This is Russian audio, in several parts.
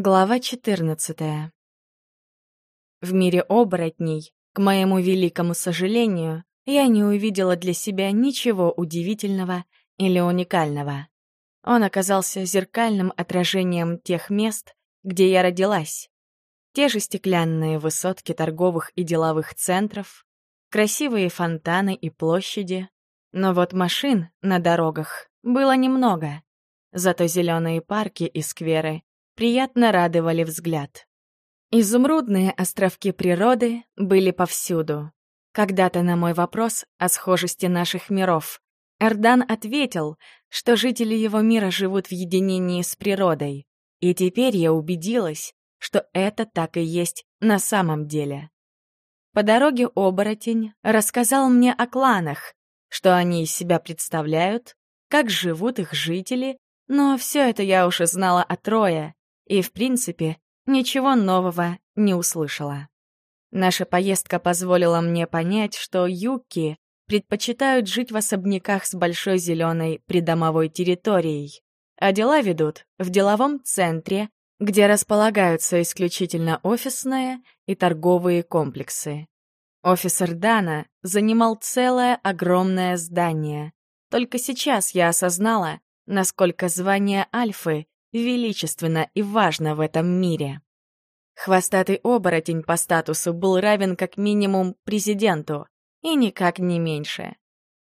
Глава 14 В мире оборотней, к моему великому сожалению, я не увидела для себя ничего удивительного или уникального. Он оказался зеркальным отражением тех мест, где я родилась. Те же стеклянные высотки торговых и деловых центров, красивые фонтаны и площади. Но вот машин на дорогах было немного. Зато зеленые парки и скверы приятно радовали взгляд. Изумрудные островки природы были повсюду. Когда-то на мой вопрос о схожести наших миров Эрдан ответил, что жители его мира живут в единении с природой. И теперь я убедилась, что это так и есть на самом деле. По дороге оборотень рассказал мне о кланах, что они из себя представляют, как живут их жители, но все это я уже знала от Роя, и, в принципе, ничего нового не услышала. Наша поездка позволила мне понять, что юки предпочитают жить в особняках с большой зеленой придомовой территорией, а дела ведут в деловом центре, где располагаются исключительно офисные и торговые комплексы. Офис Эрдана занимал целое огромное здание. Только сейчас я осознала, насколько звание Альфы величественно и важно в этом мире. Хвостатый оборотень по статусу был равен как минимум президенту, и никак не меньше.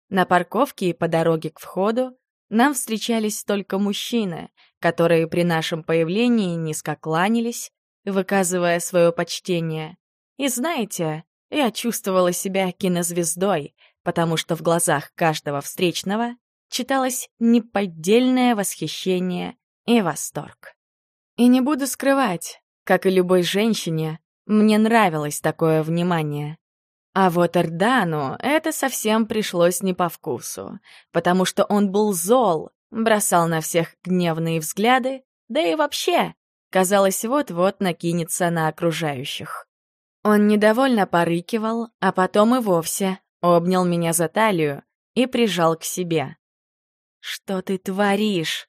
На парковке и по дороге к входу нам встречались только мужчины, которые при нашем появлении низко кланялись, выказывая свое почтение. И знаете, я чувствовала себя кинозвездой, потому что в глазах каждого встречного читалось неподдельное восхищение и восторг. И не буду скрывать, как и любой женщине, мне нравилось такое внимание. А вот Эрдану это совсем пришлось не по вкусу, потому что он был зол, бросал на всех гневные взгляды, да и вообще, казалось, вот-вот накинется на окружающих. Он недовольно порыкивал, а потом и вовсе обнял меня за талию и прижал к себе. «Что ты творишь?»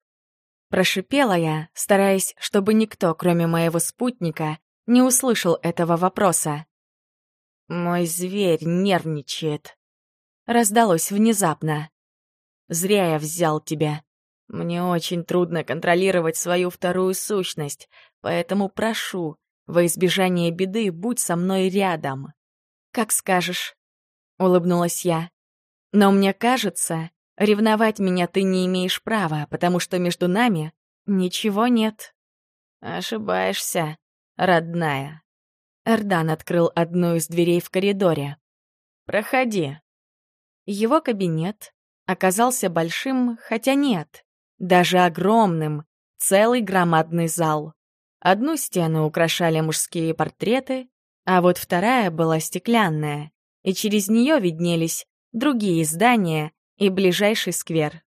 Прошипела я, стараясь, чтобы никто, кроме моего спутника, не услышал этого вопроса. «Мой зверь нервничает», — раздалось внезапно. «Зря я взял тебя. Мне очень трудно контролировать свою вторую сущность, поэтому прошу, во избежание беды будь со мной рядом». «Как скажешь», — улыбнулась я. «Но мне кажется, Ревновать меня ты не имеешь права, потому что между нами ничего нет. Ошибаешься, родная. Эрдан открыл одну из дверей в коридоре. Проходи. Его кабинет оказался большим, хотя нет, даже огромным, целый громадный зал. Одну стену украшали мужские портреты, а вот вторая была стеклянная, и через нее виднелись другие здания и ближайший сквер.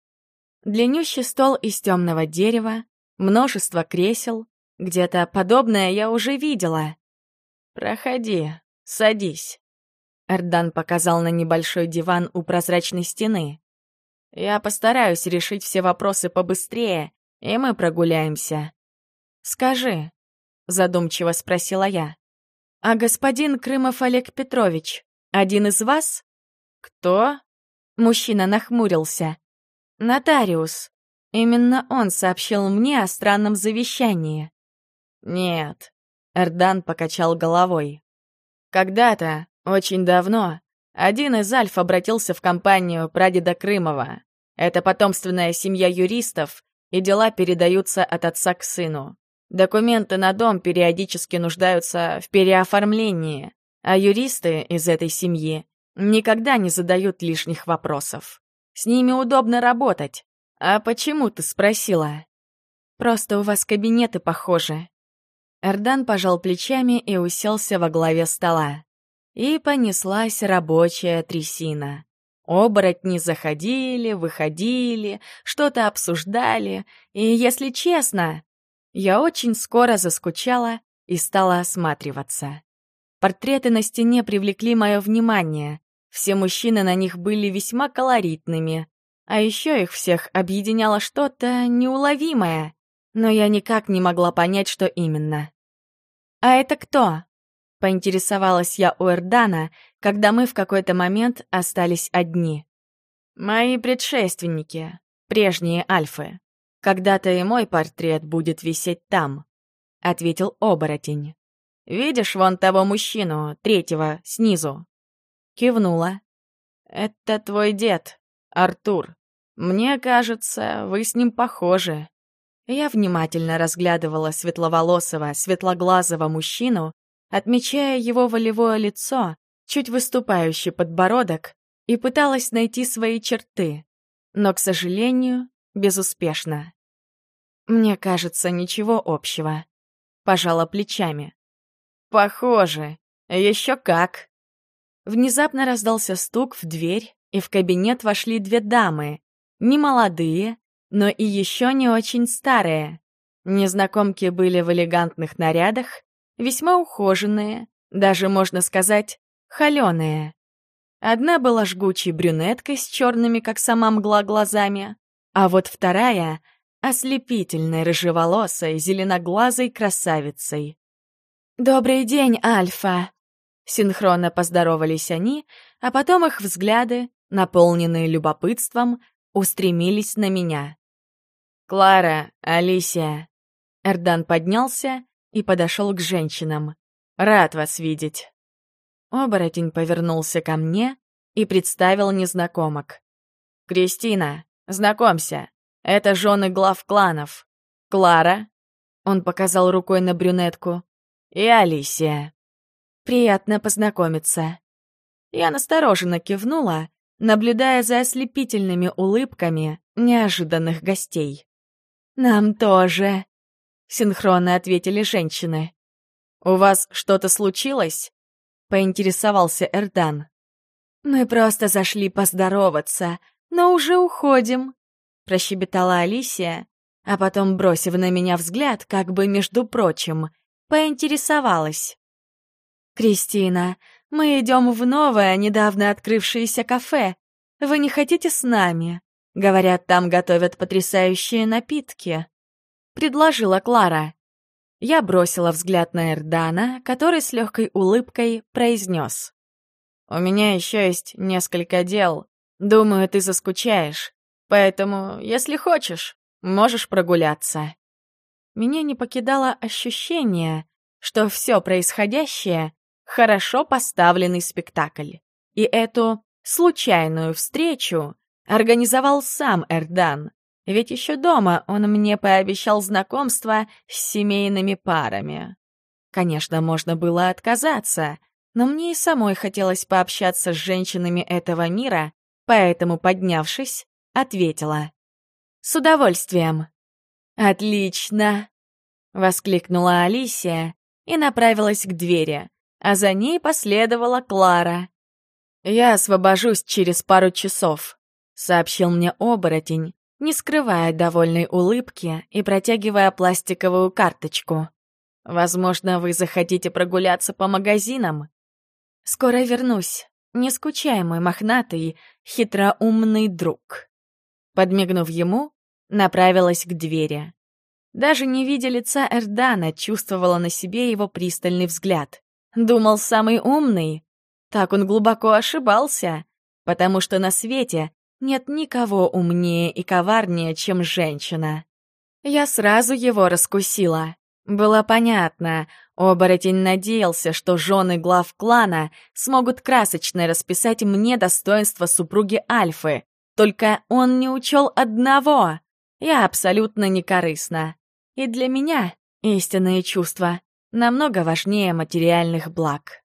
Длиннющий стол из темного дерева, множество кресел, где-то подобное я уже видела. «Проходи, садись». Эрдан показал на небольшой диван у прозрачной стены. «Я постараюсь решить все вопросы побыстрее, и мы прогуляемся». «Скажи», — задумчиво спросила я, «а господин Крымов Олег Петрович один из вас?» «Кто?» Мужчина нахмурился. «Нотариус. Именно он сообщил мне о странном завещании». «Нет», — Эрдан покачал головой. «Когда-то, очень давно, один из Альф обратился в компанию прадеда Крымова. Это потомственная семья юристов, и дела передаются от отца к сыну. Документы на дом периодически нуждаются в переоформлении, а юристы из этой семьи Никогда не задают лишних вопросов. С ними удобно работать. А почему ты спросила? Просто у вас кабинеты похожи. Эрдан пожал плечами и уселся во главе стола. И понеслась рабочая трясина. Оборотни заходили, выходили, что-то обсуждали, и, если честно, я очень скоро заскучала и стала осматриваться. Портреты на стене привлекли мое внимание. Все мужчины на них были весьма колоритными, а еще их всех объединяло что-то неуловимое. но я никак не могла понять, что именно. «А это кто?» — поинтересовалась я у Эрдана, когда мы в какой-то момент остались одни. «Мои предшественники, прежние альфы. Когда-то и мой портрет будет висеть там», — ответил оборотень. «Видишь вон того мужчину, третьего, снизу?» Кивнула. «Это твой дед, Артур. Мне кажется, вы с ним похожи». Я внимательно разглядывала светловолосого, светлоглазого мужчину, отмечая его волевое лицо, чуть выступающий подбородок, и пыталась найти свои черты, но, к сожалению, безуспешно. Мне кажется, ничего общего. Пожала плечами. Похоже. Еще как. Внезапно раздался стук в дверь, и в кабинет вошли две дамы, не молодые, но и еще не очень старые. Незнакомки были в элегантных нарядах, весьма ухоженные, даже, можно сказать, холеные. Одна была жгучей брюнеткой с черными, как сама мгла, глазами, а вот вторая — ослепительной рыжеволосой, зеленоглазой красавицей. «Добрый день, Альфа!» Синхронно поздоровались они, а потом их взгляды, наполненные любопытством, устремились на меня. «Клара, Алисия!» Эрдан поднялся и подошел к женщинам. «Рад вас видеть!» Оборотень повернулся ко мне и представил незнакомок. «Кристина, знакомься, это жены глав кланов. Клара!» Он показал рукой на брюнетку. «И Алисия!» «Приятно познакомиться!» Я настороженно кивнула, наблюдая за ослепительными улыбками неожиданных гостей. «Нам тоже», — синхронно ответили женщины. «У вас что-то случилось?» — поинтересовался Эрдан. «Мы просто зашли поздороваться, но уже уходим», — прощебетала Алисия, а потом, бросив на меня взгляд, как бы между прочим, поинтересовалась. «Кристина, мы идем в новое, недавно открывшееся кафе. Вы не хотите с нами?» Говорят, там готовят потрясающие напитки. Предложила Клара. Я бросила взгляд на Эрдана, который с легкой улыбкой произнес. «У меня еще есть несколько дел. Думаю, ты заскучаешь. Поэтому, если хочешь, можешь прогуляться». Меня не покидало ощущение, что все происходящее — хорошо поставленный спектакль. И эту случайную встречу организовал сам Эрдан, ведь еще дома он мне пообещал знакомство с семейными парами. Конечно, можно было отказаться, но мне и самой хотелось пообщаться с женщинами этого мира, поэтому, поднявшись, ответила. «С удовольствием». «Отлично!» — воскликнула Алисия и направилась к двери, а за ней последовала Клара. «Я освобожусь через пару часов», — сообщил мне оборотень, не скрывая довольной улыбки и протягивая пластиковую карточку. «Возможно, вы захотите прогуляться по магазинам?» «Скоро вернусь. Не скучай, мой мохнатый, хитроумный друг». Подмигнув ему, направилась к двери. Даже не видя лица Эрдана, чувствовала на себе его пристальный взгляд. Думал, самый умный? Так он глубоко ошибался, потому что на свете нет никого умнее и коварнее, чем женщина. Я сразу его раскусила. Было понятно, оборотень надеялся, что жены глав клана смогут красочно расписать мне достоинство супруги Альфы. Только он не учел одного. Я абсолютно некорыстна. И для меня истинные чувства намного важнее материальных благ.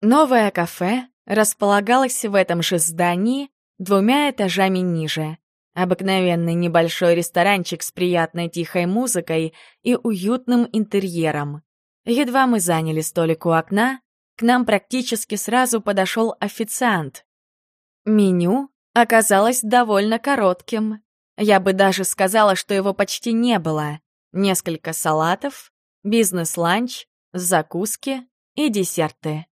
Новое кафе располагалось в этом же здании, двумя этажами ниже. Обыкновенный небольшой ресторанчик с приятной тихой музыкой и уютным интерьером. Едва мы заняли столик у окна, к нам практически сразу подошел официант. Меню оказалось довольно коротким. Я бы даже сказала, что его почти не было. Несколько салатов, бизнес-ланч, закуски и десерты.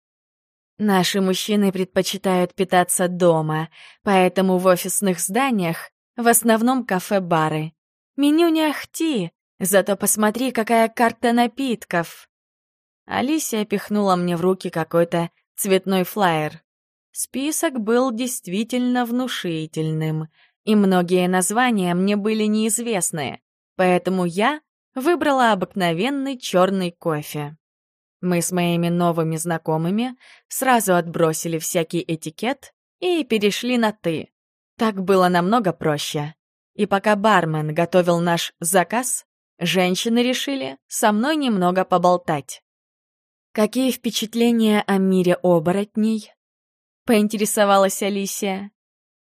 Наши мужчины предпочитают питаться дома, поэтому в офисных зданиях в основном кафе-бары. Меню не ахти, Зато посмотри, какая карта напитков!» Алисия пихнула мне в руки какой-то цветной флаер. Список был действительно внушительным, и многие названия мне были неизвестны, поэтому я выбрала обыкновенный черный кофе. Мы с моими новыми знакомыми сразу отбросили всякий этикет и перешли на «ты». Так было намного проще. И пока бармен готовил наш заказ, женщины решили со мной немного поболтать. «Какие впечатления о мире оборотней?» — поинтересовалась Алисия.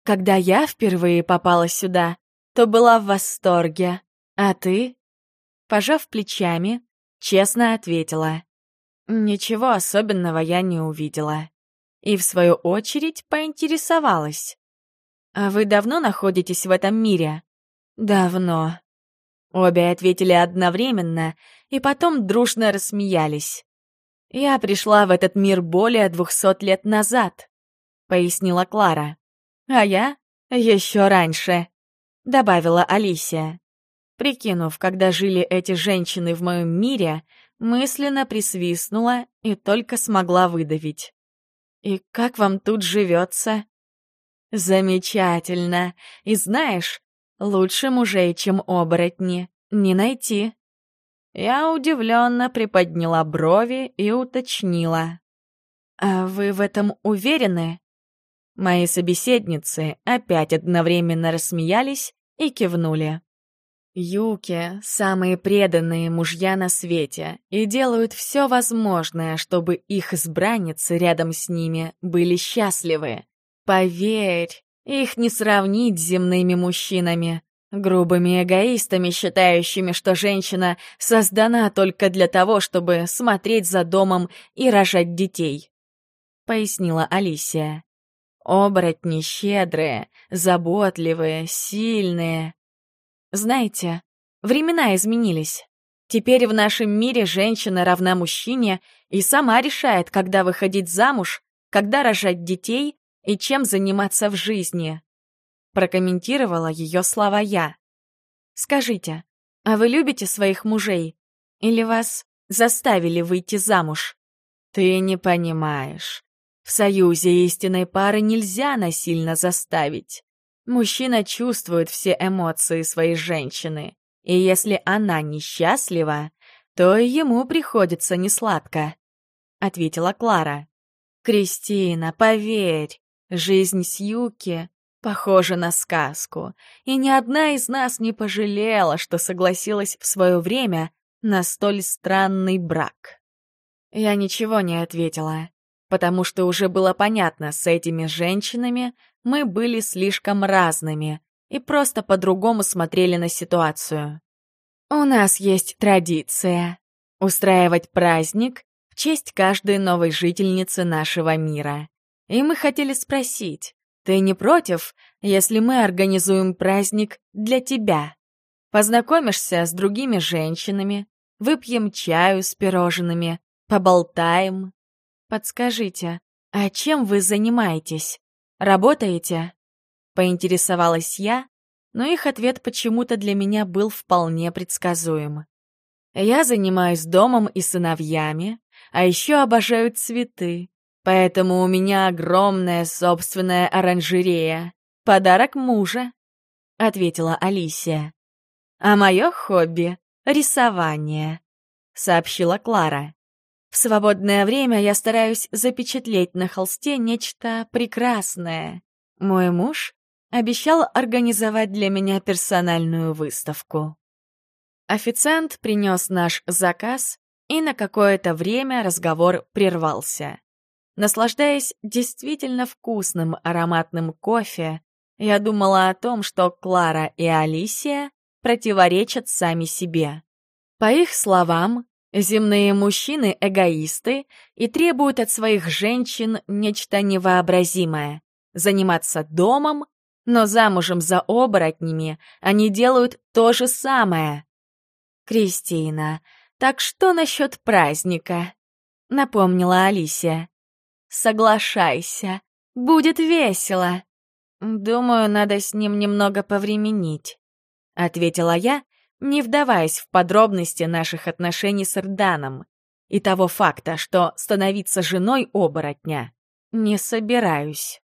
«Когда я впервые попала сюда, то была в восторге. А ты?» Пожав плечами, честно ответила. «Ничего особенного я не увидела». И в свою очередь поинтересовалась. «А вы давно находитесь в этом мире?» «Давно». Обе ответили одновременно и потом дружно рассмеялись. «Я пришла в этот мир более двухсот лет назад», — пояснила Клара. «А я еще раньше», — добавила Алисия. Прикинув, когда жили эти женщины в моем мире, мысленно присвистнула и только смогла выдавить. «И как вам тут живется?» «Замечательно. И знаешь, лучше мужей, чем оборотни, не найти». Я удивленно приподняла брови и уточнила. «А вы в этом уверены?» Мои собеседницы опять одновременно рассмеялись и кивнули. Юки — самые преданные мужья на свете и делают все возможное, чтобы их избранницы рядом с ними были счастливы. Поверь, их не сравнить с земными мужчинами, грубыми эгоистами, считающими, что женщина создана только для того, чтобы смотреть за домом и рожать детей. Пояснила Алисия. Оборотни щедрые, заботливые, сильные. Знаете, времена изменились. Теперь в нашем мире женщина равна мужчине и сама решает, когда выходить замуж, когда рожать детей и чем заниматься в жизни. Прокомментировала ее слова я. Скажите, а вы любите своих мужей? Или вас заставили выйти замуж? Ты не понимаешь. В союзе истинной пары нельзя насильно заставить. Мужчина чувствует все эмоции своей женщины, и если она несчастлива, то ему приходится несладко, — ответила Клара. «Кристина, поверь, Жизнь с Юки похожа на сказку, и ни одна из нас не пожалела, что согласилась в свое время на столь странный брак. Я ничего не ответила, потому что уже было понятно, с этими женщинами мы были слишком разными и просто по-другому смотрели на ситуацию. У нас есть традиция — устраивать праздник в честь каждой новой жительницы нашего мира. И мы хотели спросить, ты не против, если мы организуем праздник для тебя? Познакомишься с другими женщинами, выпьем чаю с пирожными, поболтаем. Подскажите, а чем вы занимаетесь? Работаете? Поинтересовалась я, но их ответ почему-то для меня был вполне предсказуем. Я занимаюсь домом и сыновьями, а еще обожаю цветы, Поэтому у меня огромная собственная оранжерея. Подарок мужа», — ответила Алисия. «А мое хобби — рисование», — сообщила Клара. «В свободное время я стараюсь запечатлеть на холсте нечто прекрасное. Мой муж обещал организовать для меня персональную выставку». Официант принес наш заказ, и на какое-то время разговор прервался. Наслаждаясь действительно вкусным ароматным кофе, я думала о том, что Клара и Алисия противоречат сами себе. По их словам, земные мужчины — эгоисты и требуют от своих женщин нечто невообразимое — заниматься домом, но замужем за оборотнями они делают то же самое. «Кристина, так что насчет праздника?» — напомнила Алисия. Соглашайся. Будет весело. Думаю, надо с ним немного повременить, ответила я, не вдаваясь в подробности наших отношений с Эрданом и того факта, что становиться женой оборотня не собираюсь.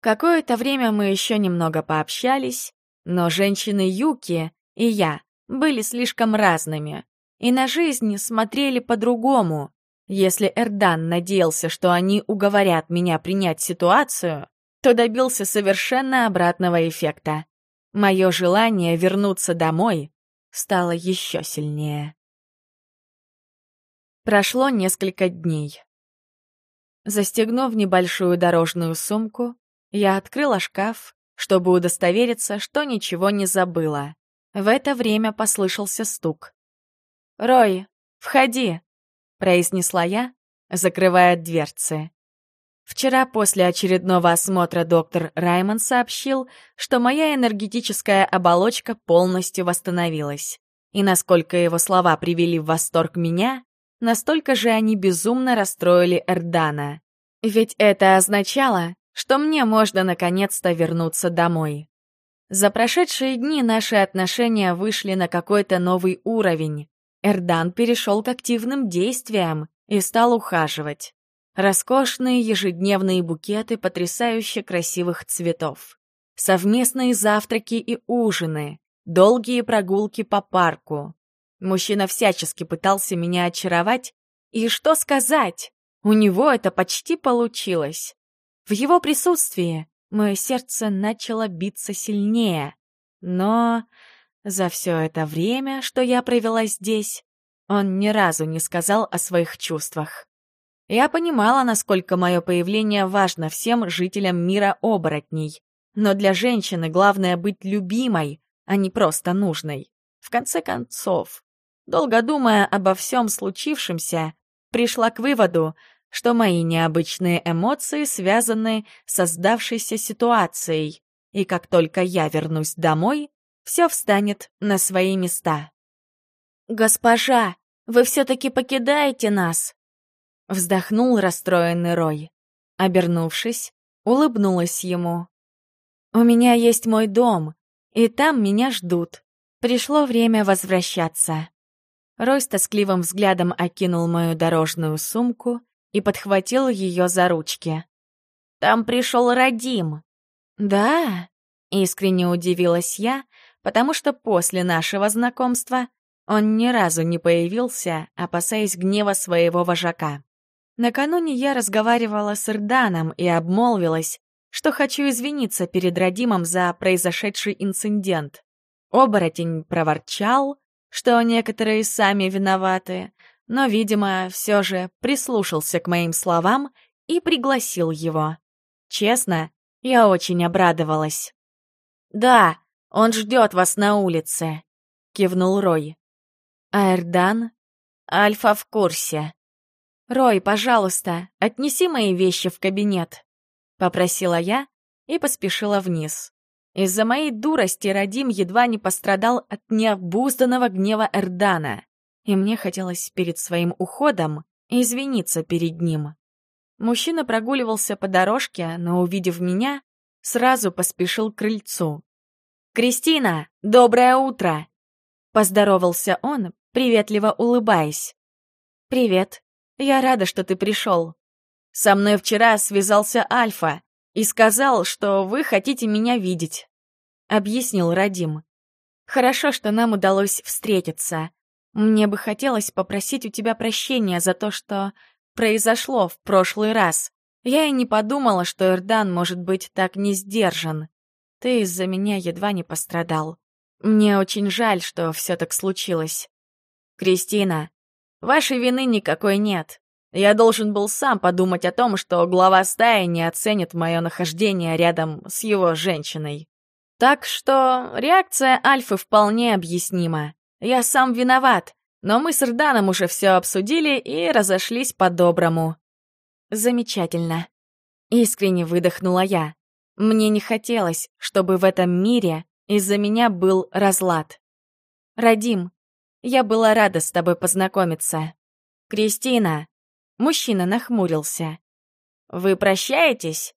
Какое-то время мы еще немного пообщались, но женщины Юки и я были слишком разными, и на жизнь смотрели по-другому. Если Эрдан надеялся, что они уговорят меня принять ситуацию, то добился совершенно обратного эффекта. Мое желание вернуться домой стало еще сильнее. Прошло несколько дней. Застегнув небольшую дорожную сумку, я открыла шкаф, чтобы удостовериться, что ничего не забыла. В это время послышался стук. «Рой, входи!» — произнесла я, закрывая дверцы. Вчера после очередного осмотра доктор Раймон сообщил, что моя энергетическая оболочка полностью восстановилась. И насколько его слова привели в восторг меня, настолько же они безумно расстроили Эрдана. Ведь это означало, что мне можно наконец-то вернуться домой. За прошедшие дни наши отношения вышли на какой-то новый уровень. Эрдан перешел к активным действиям и стал ухаживать. Роскошные ежедневные букеты потрясающе красивых цветов. Совместные завтраки и ужины, долгие прогулки по парку, Мужчина всячески пытался меня очаровать, и что сказать, у него это почти получилось. В его присутствии мое сердце начало биться сильнее, но за все это время, что я провела здесь, он ни разу не сказал о своих чувствах. Я понимала, насколько мое появление важно всем жителям мира оборотней, но для женщины главное быть любимой, а не просто нужной. В конце концов, Долго думая обо всем случившемся, пришла к выводу, что мои необычные эмоции связаны с создавшейся ситуацией, и как только я вернусь домой, все встанет на свои места. «Госпожа, вы все-таки покидаете нас!» Вздохнул расстроенный Рой. Обернувшись, улыбнулась ему. «У меня есть мой дом, и там меня ждут. Пришло время возвращаться». Рой с тоскливым взглядом окинул мою дорожную сумку и подхватил ее за ручки. «Там пришел Радим». «Да?» — искренне удивилась я, потому что после нашего знакомства он ни разу не появился, опасаясь гнева своего вожака. Накануне я разговаривала с Ирданом и обмолвилась, что хочу извиниться перед Радимом за произошедший инцидент. Оборотень проворчал, что некоторые сами виноваты, но, видимо, все же прислушался к моим словам и пригласил его. Честно, я очень обрадовалась. «Да, он ждет вас на улице», — кивнул Рой. «А Эрдан?» «Альфа в курсе». «Рой, пожалуйста, отнеси мои вещи в кабинет», — попросила я и поспешила вниз. Из-за моей дурости Радим едва не пострадал от необузданного гнева Эрдана, и мне хотелось перед своим уходом извиниться перед ним. Мужчина прогуливался по дорожке, но, увидев меня, сразу поспешил к крыльцу. «Кристина, доброе утро!» Поздоровался он, приветливо улыбаясь. «Привет. Я рада, что ты пришел. Со мной вчера связался Альфа и сказал, что вы хотите меня видеть», — объяснил Радим. «Хорошо, что нам удалось встретиться. Мне бы хотелось попросить у тебя прощения за то, что произошло в прошлый раз. Я и не подумала, что Эрдан может быть так не сдержан. Ты из-за меня едва не пострадал. Мне очень жаль, что все так случилось. Кристина, вашей вины никакой нет. Я должен был сам подумать о том, что глава стаи не оценит мое нахождение рядом с его женщиной. Так что реакция Альфы вполне объяснима. Я сам виноват, но мы с Рданом уже все обсудили и разошлись по-доброму. Замечательно. Искренне выдохнула я. Мне не хотелось, чтобы в этом мире из-за меня был разлад. Радим, я была рада с тобой познакомиться. Кристина, Мужчина нахмурился. «Вы прощаетесь?»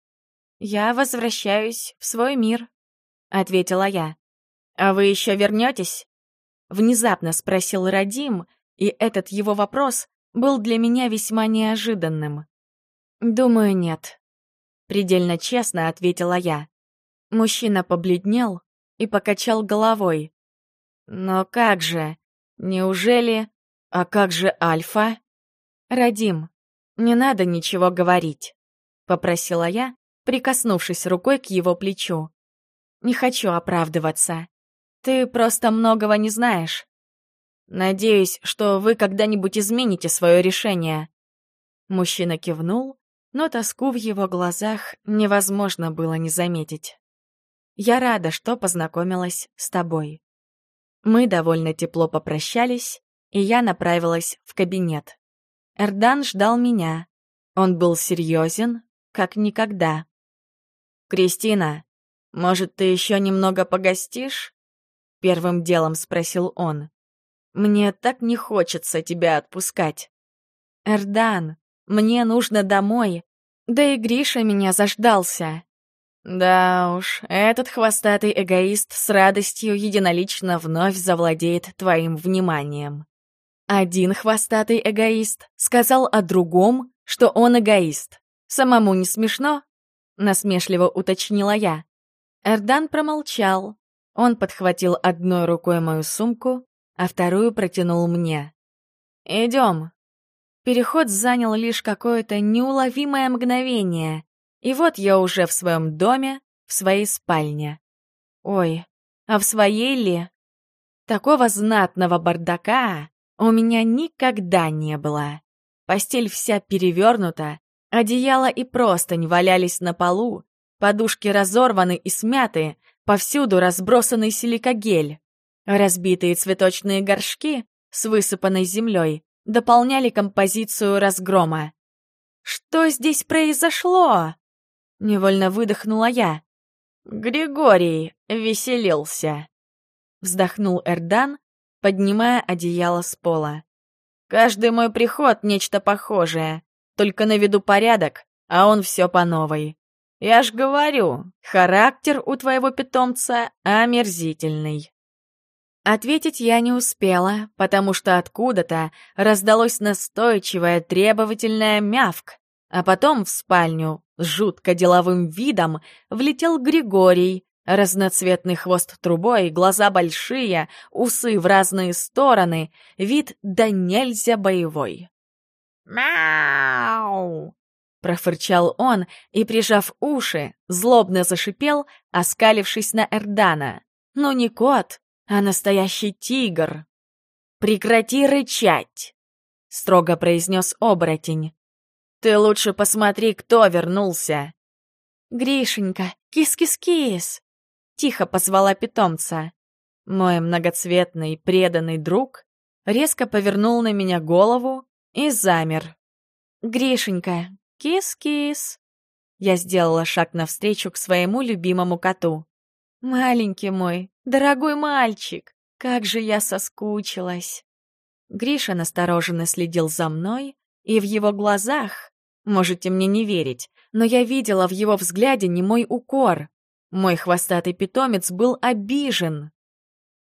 «Я возвращаюсь в свой мир», — ответила я. «А вы еще вернетесь?» — внезапно спросил Радим, и этот его вопрос был для меня весьма неожиданным. «Думаю, нет», — предельно честно ответила я. Мужчина побледнел и покачал головой. «Но как же? Неужели... А как же Альфа?» «Радим, не надо ничего говорить», — попросила я, прикоснувшись рукой к его плечу. «Не хочу оправдываться. Ты просто многого не знаешь. Надеюсь, что вы когда-нибудь измените свое решение». Мужчина кивнул, но тоску в его глазах невозможно было не заметить. «Я рада, что познакомилась с тобой». Мы довольно тепло попрощались, и я направилась в кабинет. Эрдан ждал меня. Он был серьезен, как никогда. «Кристина, может, ты еще немного погостишь?» Первым делом спросил он. «Мне так не хочется тебя отпускать». «Эрдан, мне нужно домой. Да и Гриша меня заждался». Да уж, этот хвостатый эгоист с радостью единолично вновь завладеет твоим вниманием. Один хвостатый эгоист сказал о другом, что он эгоист. Самому не смешно? Насмешливо уточнила я. Эрдан промолчал. Он подхватил одной рукой мою сумку, а вторую протянул мне. «Идем». Переход занял лишь какое-то неуловимое мгновение, и вот я уже в своем доме, в своей спальне. Ой, а в своей ли? Такого знатного бардака у меня никогда не было. Постель вся перевернута, одеяло и простынь валялись на полу, подушки разорваны и смяты, повсюду разбросанный силикогель. Разбитые цветочные горшки с высыпанной землей дополняли композицию разгрома. Что здесь произошло? Невольно выдохнула я. Григорий веселился. Вздохнул Эрдан, поднимая одеяло с пола. Каждый мой приход — нечто похожее. Только на виду порядок, а он все по новой. Я ж говорю, характер у твоего питомца омерзительный. Ответить я не успела, потому что откуда-то раздалось настойчивое требовательное мявк, а потом в спальню с жутко деловым видом влетел Григорий, разноцветный хвост трубой, глаза большие, усы в разные стороны, вид да нельзя боевой. «Мяу!» — профырчал он и, прижав уши, злобно зашипел, оскалившись на Эрдана. «Ну не кот, а настоящий тигр!» «Прекрати рычать!» — строго произнес оборотень. Ты лучше посмотри, кто вернулся!» «Гришенька, кис-кис-кис!» — тихо позвала питомца. Мой многоцветный преданный друг резко повернул на меня голову и замер. «Гришенька, кис-кис!» Я сделала шаг навстречу к своему любимому коту. «Маленький мой, дорогой мальчик, как же я соскучилась!» Гриша настороженно следил за мной, и в его глазах Можете мне не верить, но я видела в его взгляде не мой укор. Мой хвостатый питомец был обижен.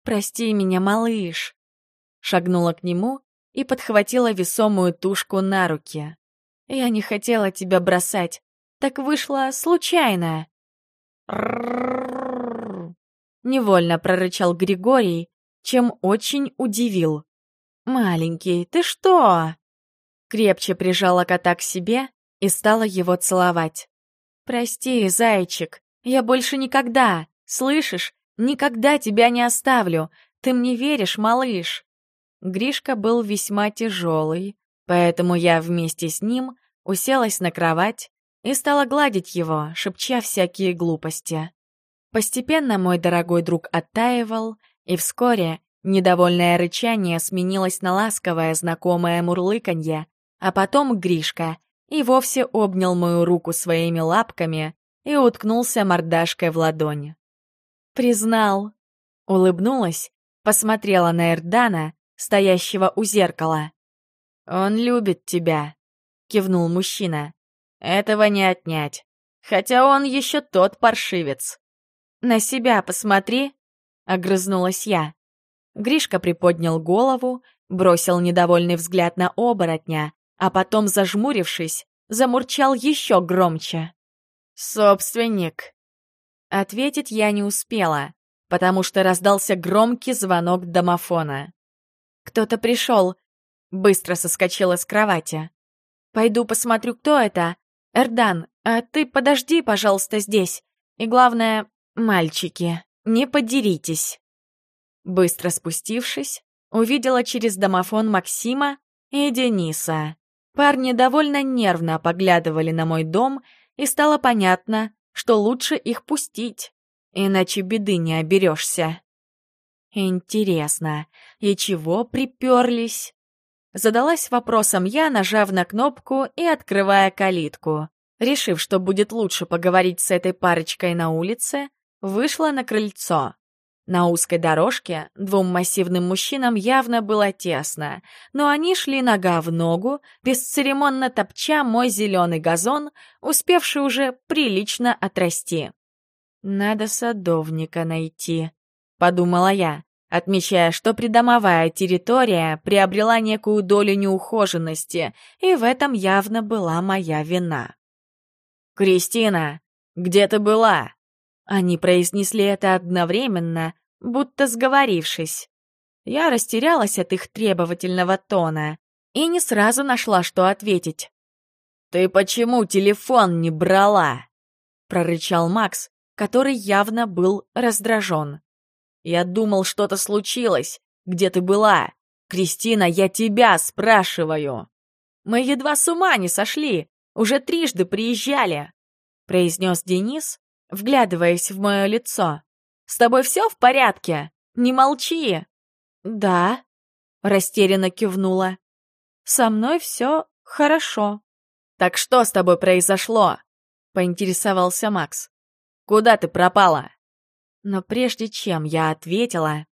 «Прости меня, малыш», — шагнула к нему и подхватила весомую тушку на руки. «Я не хотела тебя бросать, так вышло случайно». Невольно прорычал Григорий, чем очень удивил. «Маленький, ты что?» Крепче прижала кота к себе и стала его целовать. «Прости, зайчик, я больше никогда, слышишь, никогда тебя не оставлю. Ты мне веришь, малыш?» Гришка был весьма тяжелый, поэтому я вместе с ним уселась на кровать и стала гладить его, шепча всякие глупости. Постепенно мой дорогой друг оттаивал, и вскоре недовольное рычание сменилось на ласковое знакомое мурлыканье, а потом Гришка и вовсе обнял мою руку своими лапками и уткнулся мордашкой в ладони. «Признал», — улыбнулась, посмотрела на Эрдана, стоящего у зеркала. «Он любит тебя», — кивнул мужчина. «Этого не отнять. Хотя он еще тот паршивец». «На себя посмотри», — огрызнулась я. Гришка приподнял голову, бросил недовольный взгляд на оборотня, а потом, зажмурившись, замурчал еще громче. «Собственник!» Ответить я не успела, потому что раздался громкий звонок домофона. «Кто-то пришел!» Быстро соскочила с кровати. «Пойду посмотрю, кто это. Эрдан, а ты подожди, пожалуйста, здесь. И главное, мальчики, не подеритесь». Быстро спустившись, увидела через домофон Максима и Дениса. Парни довольно нервно поглядывали на мой дом, и стало понятно, что лучше их пустить, иначе беды не оберешься. Интересно, и чего приперлись? Задалась вопросом я, нажав на кнопку и открывая калитку. Решив, что будет лучше поговорить с этой парочкой на улице, вышла на крыльцо. На узкой дорожке двум массивным мужчинам явно было тесно, но они шли нога в ногу, бесцеремонно топча мой зеленый газон, успевший уже прилично отрасти. «Надо садовника найти», — подумала я, отмечая, что придомовая территория приобрела некую долю неухоженности, и в этом явно была моя вина. «Кристина, где ты была?» Они произнесли это одновременно, будто сговорившись. Я растерялась от их требовательного тона и не сразу нашла, что ответить. «Ты почему телефон не брала?» — прорычал Макс, который явно был раздражен. «Я думал, что-то случилось. Где ты была? Кристина, я тебя спрашиваю!» «Мы едва с ума не сошли, уже трижды приезжали», — произнес Денис, вглядываясь в мое лицо. С тобой все в порядке? Не молчи!» «Да», — растерянно кивнула. «Со мной все хорошо». «Так что с тобой произошло?» — поинтересовался Макс. «Куда ты пропала?» Но прежде чем я ответила,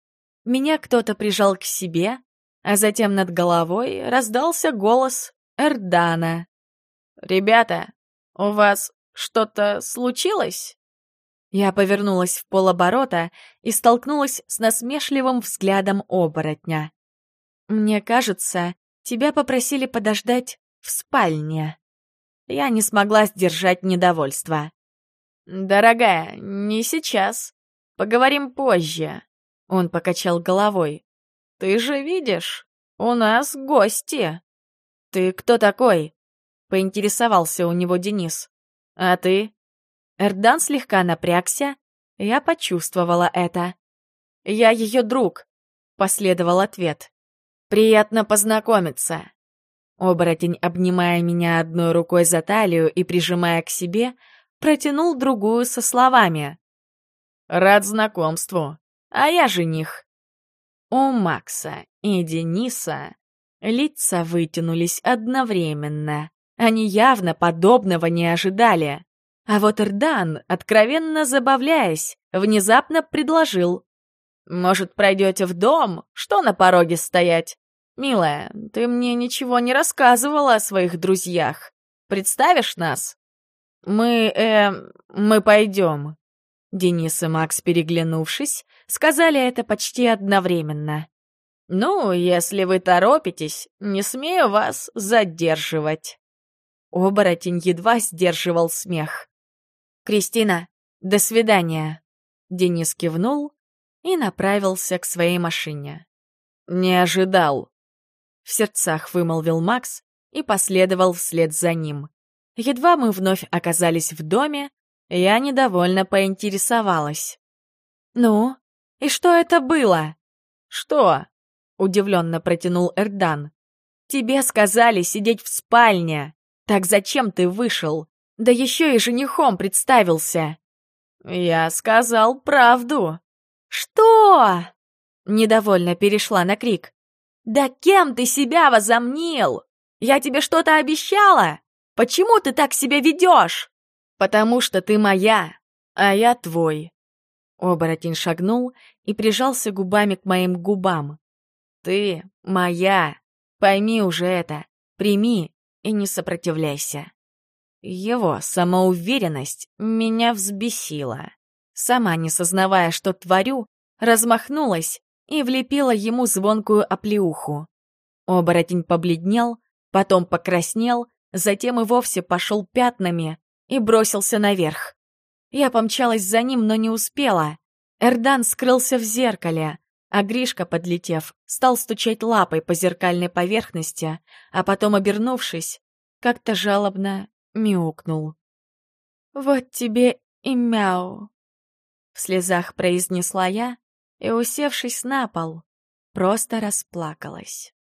меня кто-то прижал к себе, а затем над головой раздался голос Эрдана. «Ребята, у вас что-то случилось?» Я повернулась в полоборота и столкнулась с насмешливым взглядом оборотня. «Мне кажется, тебя попросили подождать в спальне». Я не смогла сдержать недовольство. «Дорогая, не сейчас. Поговорим позже», — он покачал головой. «Ты же видишь, у нас гости». «Ты кто такой?» — поинтересовался у него Денис. «А ты?» Эрдан слегка напрягся, я почувствовала это. «Я ее друг», — последовал ответ. «Приятно познакомиться». Оборотень, обнимая меня одной рукой за талию и прижимая к себе, протянул другую со словами. «Рад знакомству, а я жених». У Макса и Дениса лица вытянулись одновременно. Они явно подобного не ожидали. А вот Ирдан, откровенно забавляясь, внезапно предложил. «Может, пройдете в дом? Что на пороге стоять? Милая, ты мне ничего не рассказывала о своих друзьях. Представишь нас?» «Мы, э, мы пойдем». Денис и Макс, переглянувшись, сказали это почти одновременно. «Ну, если вы торопитесь, не смею вас задерживать». Оборотень едва сдерживал смех. «Кристина, до свидания!» Денис кивнул и направился к своей машине. «Не ожидал!» В сердцах вымолвил Макс и последовал вслед за ним. Едва мы вновь оказались в доме, я недовольно поинтересовалась. «Ну, и что это было?» «Что?» — удивленно протянул Эрдан. «Тебе сказали сидеть в спальне. Так зачем ты вышел? Да еще и женихом представился. Я сказал правду. Что? Недовольно перешла на крик. Да кем ты себя возомнил? Я тебе что-то обещала? Почему ты так себя ведешь? Потому что ты моя, а я твой. Оборотень шагнул и прижался губами к моим губам. Ты моя. Пойми уже это. Прими и не сопротивляйся. Его самоуверенность меня взбесила. Сама не сознавая, что творю, размахнулась и влепила ему звонкую оплеуху. Оборотень побледнел, потом покраснел, затем и вовсе пошел пятнами и бросился наверх. Я помчалась за ним, но не успела. Эрдан скрылся в зеркале, а Гришка, подлетев, стал стучать лапой по зеркальной поверхности, а потом, обернувшись, как-то жалобно мяукнул. «Вот тебе и мяу!» В слезах произнесла я и, усевшись на пол, просто расплакалась.